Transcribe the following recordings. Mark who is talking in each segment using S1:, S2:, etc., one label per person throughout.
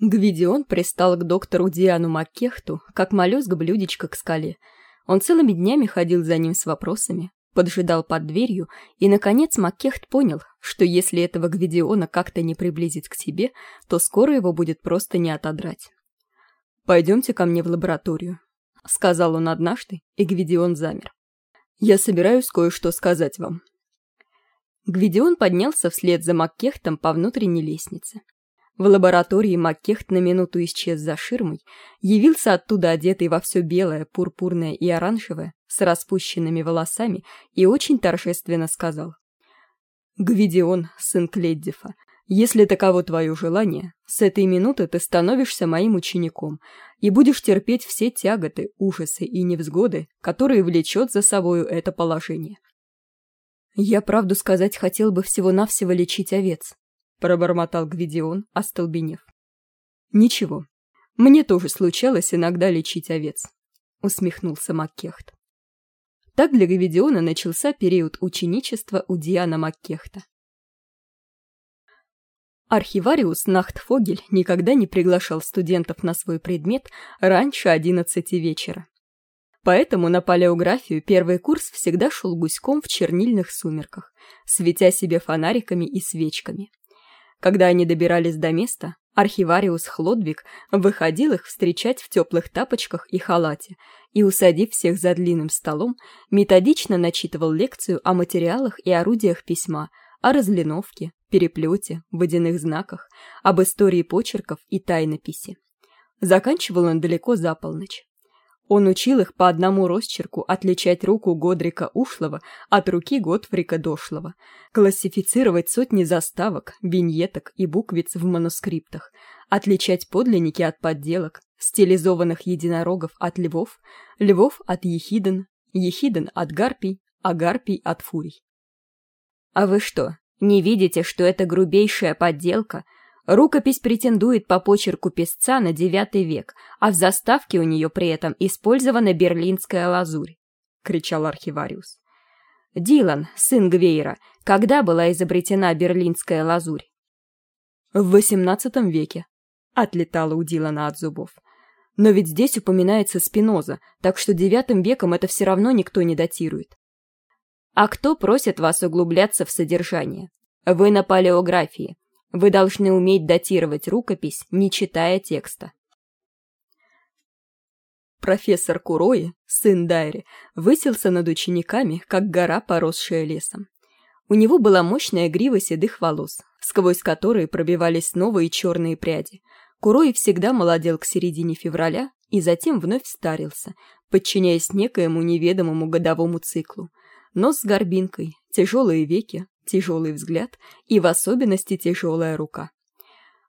S1: Гвидион пристал к доктору Диану Маккехту, как моллюск блюдечко к скале. Он целыми днями ходил за ним с вопросами, поджидал под дверью, и, наконец, Маккехт понял, что если этого Гвидиона как-то не приблизить к себе, то скоро его будет просто не отодрать. «Пойдемте ко мне в лабораторию», — сказал он однажды, и Гвидион замер. «Я собираюсь кое-что сказать вам». Гвидион поднялся вслед за Маккехтом по внутренней лестнице. В лаборатории Маккехт на минуту исчез за ширмой, явился оттуда одетый во все белое, пурпурное и оранжевое, с распущенными волосами, и очень торжественно сказал. «Гвидион, сын Кледдифа, если таково твое желание, с этой минуты ты становишься моим учеником и будешь терпеть все тяготы, ужасы и невзгоды, которые влечет за собою это положение». «Я, правду сказать, хотел бы всего-навсего лечить овец», пробормотал Гвидион, остолбенев. «Ничего, мне тоже случалось иногда лечить овец», — усмехнулся Маккехт. Так для Гвидиона начался период ученичества у Диана Маккехта. Архивариус Нахтфогель никогда не приглашал студентов на свой предмет раньше одиннадцати вечера. Поэтому на палеографию первый курс всегда шел гуськом в чернильных сумерках, светя себе фонариками и свечками. Когда они добирались до места, архивариус Хлодвиг выходил их встречать в теплых тапочках и халате и, усадив всех за длинным столом, методично начитывал лекцию о материалах и орудиях письма, о разлиновке, переплете, водяных знаках, об истории почерков и тайнописи. Заканчивал он далеко за полночь. Он учил их по одному росчерку отличать руку Годрика Ушлого от руки Готфрика Дошлого, классифицировать сотни заставок, виньеток и буквиц в манускриптах, отличать подлинники от подделок, стилизованных единорогов от львов, львов от ехиден, ехиден от гарпий, а гарпий от фурий. «А вы что, не видите, что это грубейшая подделка?» Рукопись претендует по почерку писца на девятый век, а в заставке у нее при этом использована берлинская лазурь, — кричал архивариус. Дилан, сын Гвейра, когда была изобретена берлинская лазурь? В XVIII веке, — отлетала у Дилана от зубов. Но ведь здесь упоминается Спиноза, так что девятым веком это все равно никто не датирует. А кто просит вас углубляться в содержание? Вы на палеографии. Вы должны уметь датировать рукопись, не читая текста. Профессор Курои, сын Дайри, высился над учениками, как гора, поросшая лесом. У него была мощная грива седых волос, сквозь которые пробивались новые черные пряди. Курои всегда молодел к середине февраля и затем вновь старился, подчиняясь некоему неведомому годовому циклу. Нос с горбинкой, тяжелые веки, тяжелый взгляд и в особенности тяжелая рука.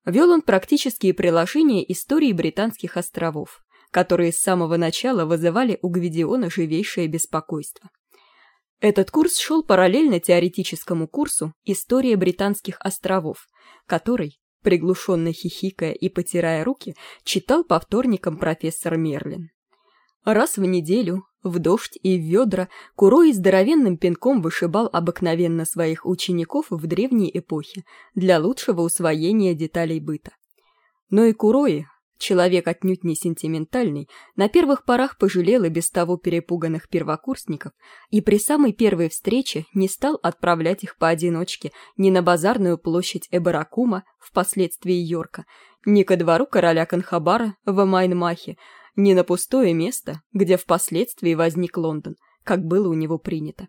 S1: Вел он практические приложения истории британских островов, которые с самого начала вызывали у Гвидиона живейшее беспокойство. Этот курс шел параллельно теоретическому курсу «История британских островов», который, приглушенно хихикая и потирая руки, читал по вторникам профессор Мерлин. Раз в неделю, в дождь и в ведра, Курой здоровенным пинком вышибал обыкновенно своих учеников в древней эпохе для лучшего усвоения деталей быта. Но и Курои, человек отнюдь не сентиментальный, на первых порах пожалел и без того перепуганных первокурсников и при самой первой встрече не стал отправлять их поодиночке ни на базарную площадь Эбаракума, впоследствии Йорка, ни ко двору короля Канхабара в Майнмахе, не на пустое место, где впоследствии возник Лондон, как было у него принято.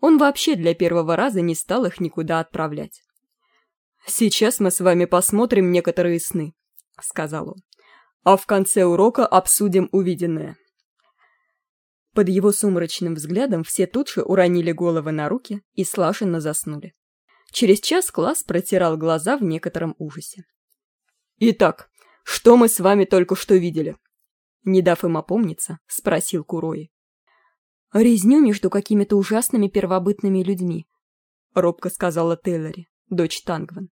S1: Он вообще для первого раза не стал их никуда отправлять. «Сейчас мы с вами посмотрим некоторые сны», — сказал он. «А в конце урока обсудим увиденное». Под его сумрачным взглядом все тут же уронили головы на руки и слаженно заснули. Через час класс протирал глаза в некотором ужасе. «Итак, что мы с вами только что видели?» Не дав им опомниться, спросил Курои. «Резню между какими-то ужасными первобытными людьми», — робко сказала Тейлори, дочь Тангван.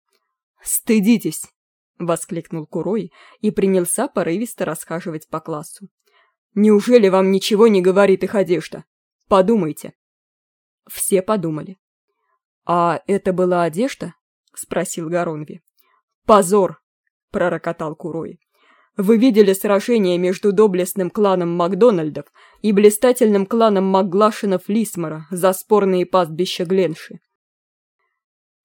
S1: «Стыдитесь!» — воскликнул Курой и принялся порывисто расхаживать по классу. «Неужели вам ничего не говорит их одежда? Подумайте!» Все подумали. «А это была одежда?» — спросил Горонви. «Позор!» — пророкотал Курой. «Вы видели сражение между доблестным кланом Макдональдов и блистательным кланом Макглашинов-Лисмора за спорные пастбища Гленши?»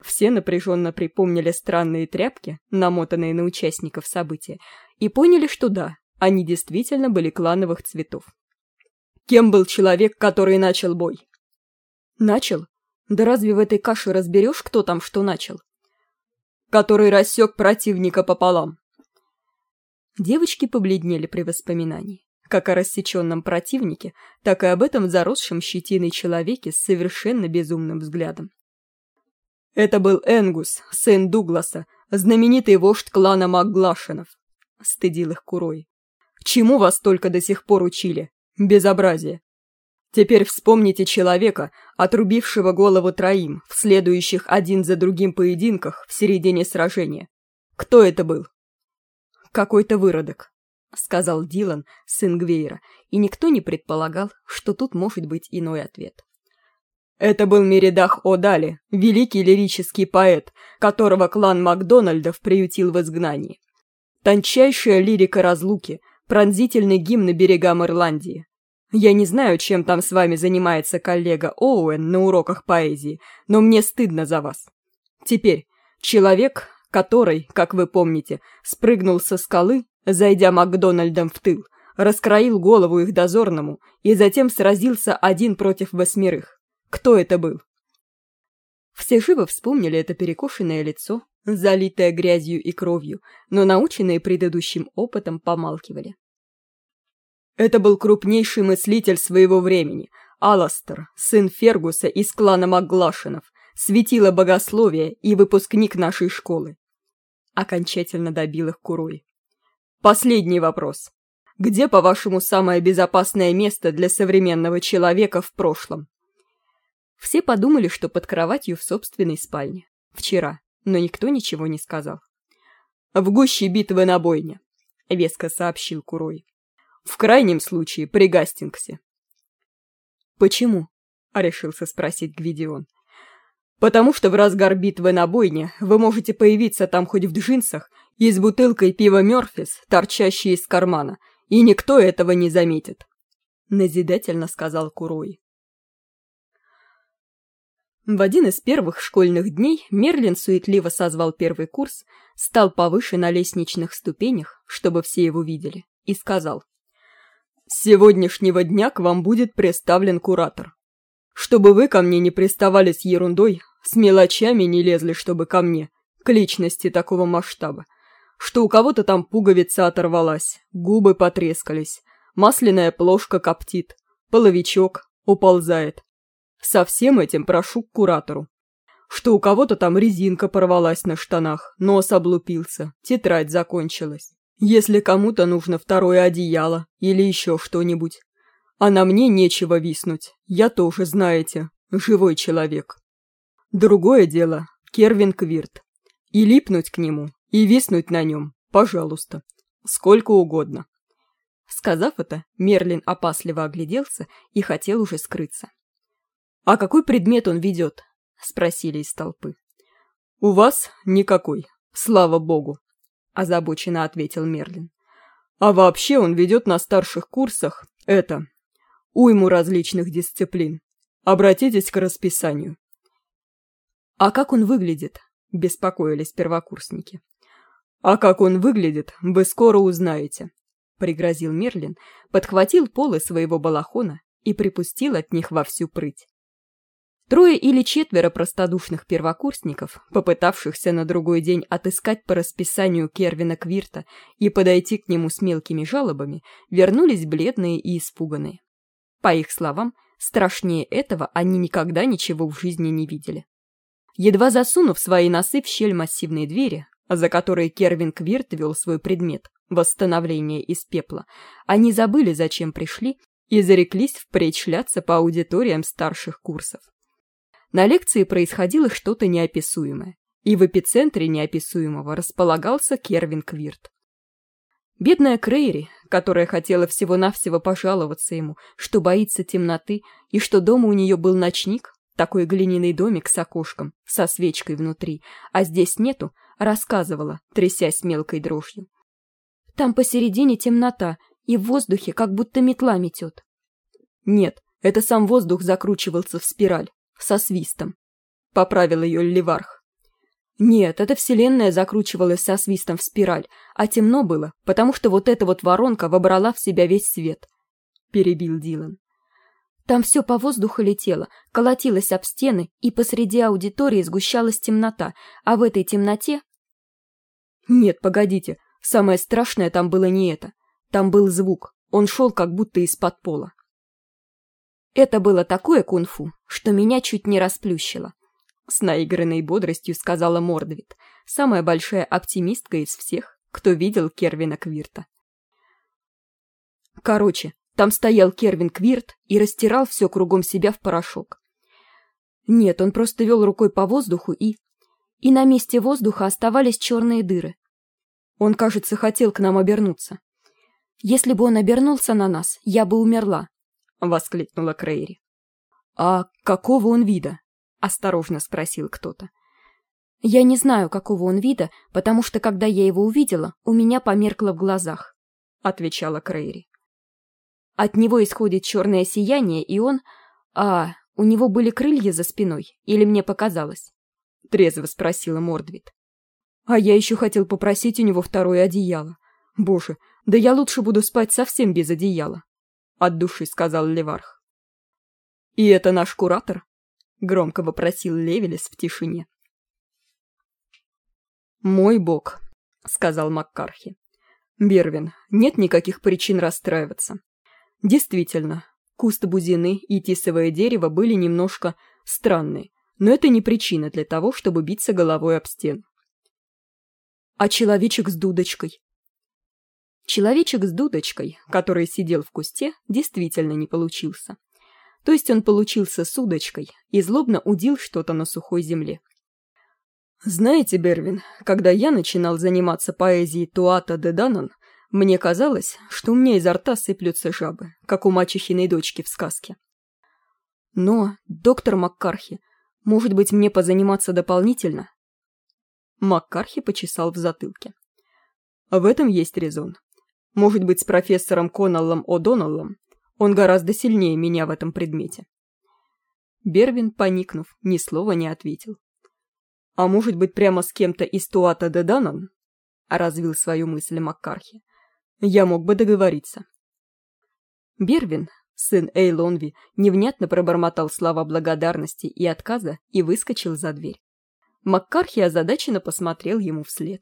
S1: Все напряженно припомнили странные тряпки, намотанные на участников события, и поняли, что да, они действительно были клановых цветов. Кем был человек, который начал бой? Начал? Да разве в этой каше разберешь, кто там что начал? Который рассек противника пополам. Девочки побледнели при воспоминании. Как о рассеченном противнике, так и об этом заросшем щетиной человеке с совершенно безумным взглядом. Это был Энгус, сын Дугласа, знаменитый вождь клана Макглашинов. Стыдил их Курой. Чему вас только до сих пор учили? Безобразие. Теперь вспомните человека, отрубившего голову троим в следующих один за другим поединках в середине сражения. Кто это был? Какой-то выродок, сказал Дилан, сын Гвейра, и никто не предполагал, что тут может быть иной ответ. Это был Меридах О'Дали, великий лирический поэт, которого клан Макдональдов приютил в изгнании. Тончайшая лирика разлуки, пронзительный гимн на берегам Ирландии. Я не знаю, чем там с вами занимается коллега Оуэн на уроках поэзии, но мне стыдно за вас. Теперь, человек, который, как вы помните, спрыгнул со скалы, зайдя Макдональдом в тыл, раскроил голову их дозорному и затем сразился один против восьмерых. Кто это был? Все живо вспомнили это перекошенное лицо, залитое грязью и кровью, но наученные предыдущим опытом помалкивали. Это был крупнейший мыслитель своего времени, Аластер, сын Фергуса из клана Макглашинов, светило богословия и выпускник нашей школы. Окончательно добил их Курой. Последний вопрос. Где, по-вашему, самое безопасное место для современного человека в прошлом? Все подумали, что под кроватью в собственной спальне. Вчера но никто ничего не сказал. «В гуще битвы на бойне», — веско сообщил Курой. «В крайнем случае при Гастингсе». «Почему?» — решился спросить Гвидион. «Потому что в разгар битвы на бойне вы можете появиться там хоть в джинсах и с бутылкой пива Мёрфис, торчащей из кармана, и никто этого не заметит», — назидательно сказал Курой. В один из первых школьных дней Мерлин суетливо созвал первый курс, стал повыше на лестничных ступенях, чтобы все его видели, и сказал. «С сегодняшнего дня к вам будет представлен куратор. Чтобы вы ко мне не приставали с ерундой, с мелочами не лезли, чтобы ко мне, к личности такого масштаба, что у кого-то там пуговица оторвалась, губы потрескались, масляная плошка коптит, половичок уползает, со всем этим прошу к куратору. Что у кого-то там резинка порвалась на штанах, нос облупился, тетрадь закончилась. Если кому-то нужно второе одеяло или еще что-нибудь. А на мне нечего виснуть, я тоже, знаете, живой человек. Другое дело – Кервин Квирт. И липнуть к нему, и виснуть на нем, пожалуйста, сколько угодно. Сказав это, Мерлин опасливо огляделся и хотел уже скрыться. «А какой предмет он ведет?» — спросили из толпы. «У вас никакой, слава богу», — озабоченно ответил Мерлин. «А вообще он ведет на старших курсах это, уйму различных дисциплин. Обратитесь к расписанию». «А как он выглядит?» — беспокоились первокурсники. «А как он выглядит, вы скоро узнаете», — пригрозил Мерлин, подхватил полы своего балахона и припустил от них во всю прыть. Трое или четверо простодушных первокурсников, попытавшихся на другой день отыскать по расписанию Кервина Квирта и подойти к нему с мелкими жалобами, вернулись бледные и испуганные. По их словам, страшнее этого они никогда ничего в жизни не видели. Едва засунув свои носы в щель массивной двери, за которой Кервин Квирт вел свой предмет – восстановление из пепла, они забыли, зачем пришли, и зареклись впредь шляться по аудиториям старших курсов. На лекции происходило что-то неописуемое, и в эпицентре неописуемого располагался Кервин Квирт. Бедная Крейри, которая хотела всего-навсего пожаловаться ему, что боится темноты и что дома у нее был ночник, такой глиняный домик с окошком, со свечкой внутри, а здесь нету, рассказывала, трясясь мелкой дрожью. «Там посередине темнота, и в воздухе как будто метла метет». «Нет, это сам воздух закручивался в спираль, со свистом», — поправил ее Ливарх. «Нет, это вселенная закручивалась со свистом в спираль, а темно было, потому что вот эта вот воронка вобрала в себя весь свет», — перебил Дилан. Там все по воздуху летело, колотилось об стены, и посреди аудитории сгущалась темнота, а в этой темноте... Нет, погодите, самое страшное там было не это. Там был звук, он шел как будто из-под пола. Это было такое кунг-фу, что меня чуть не расплющило. С наигранной бодростью сказала Мордвит, самая большая оптимистка из всех, кто видел Кервина Квирта. Короче, там стоял Кервин Квирт и растирал все кругом себя в порошок. Нет, он просто вел рукой по воздуху и... И на месте воздуха оставались черные дыры. Он, кажется, хотел к нам обернуться. «Если бы он обернулся на нас, я бы умерла», — воскликнула Крейри. «А какого он вида?» — осторожно спросил кто-то. «Я не знаю, какого он вида, потому что, когда я его увидела, у меня померкло в глазах», — отвечала Крейри. От него исходит черное сияние, и он... А, у него были крылья за спиной, или мне показалось? Трезво спросила Мордвит. А я еще хотел попросить у него второе одеяло. Боже, да я лучше буду спать совсем без одеяла. От души сказал Леварх. И это наш куратор? Громко вопросил Левелес в тишине. «Мой бог», — сказал Маккархи. «Бервин, нет никаких причин расстраиваться. Действительно, куст бузины и тисовое дерево были немножко странные, но это не причина для того, чтобы биться головой об стену. А человечек с дудочкой? Человечек с дудочкой, который сидел в кусте, действительно не получился. То есть он получился с удочкой и злобно удил что-то на сухой земле. Знаете, Бервин, когда я начинал заниматься поэзией Туата де Данан, мне казалось, что у меня изо рта сыплются жабы, как у мачехиной дочки в сказке. Но, доктор Маккархи, может быть, мне позаниматься дополнительно? Маккархи почесал в затылке. В этом есть резон. Может быть, с профессором Коналлом О'Доналлом он гораздо сильнее меня в этом предмете. Бервин, поникнув, ни слова не ответил. А может быть, прямо с кем-то из Туата де Данан? Развил свою мысль Маккархи. Я мог бы договориться. Бервин, сын Эйлонви, невнятно пробормотал слова благодарности и отказа и выскочил за дверь. Маккархи озадаченно посмотрел ему вслед.